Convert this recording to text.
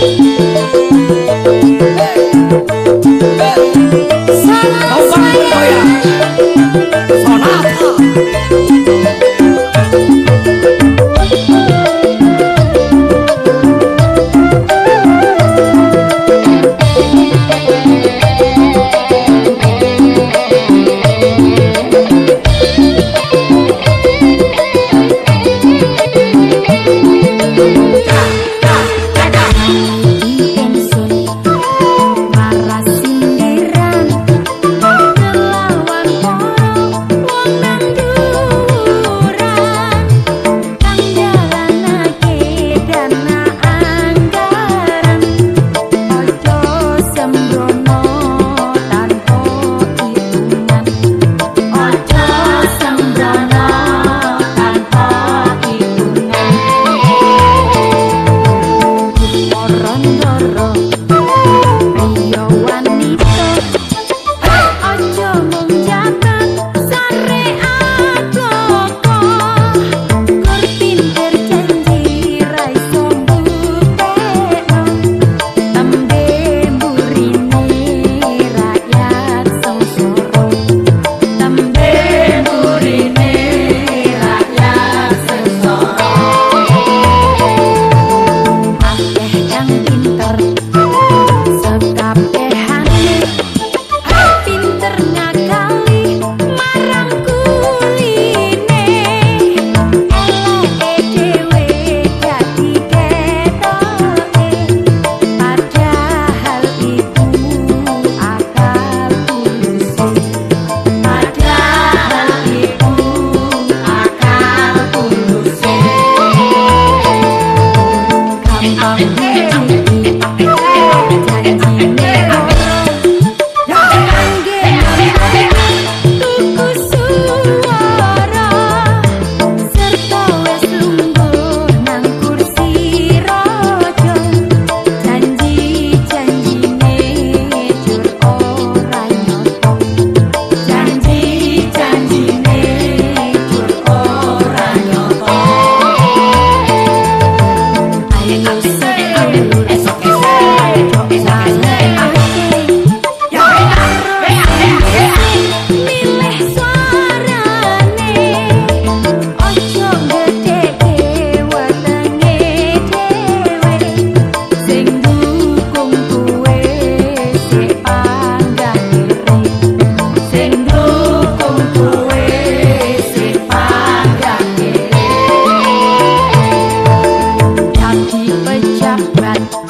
Hey. Hey. would you?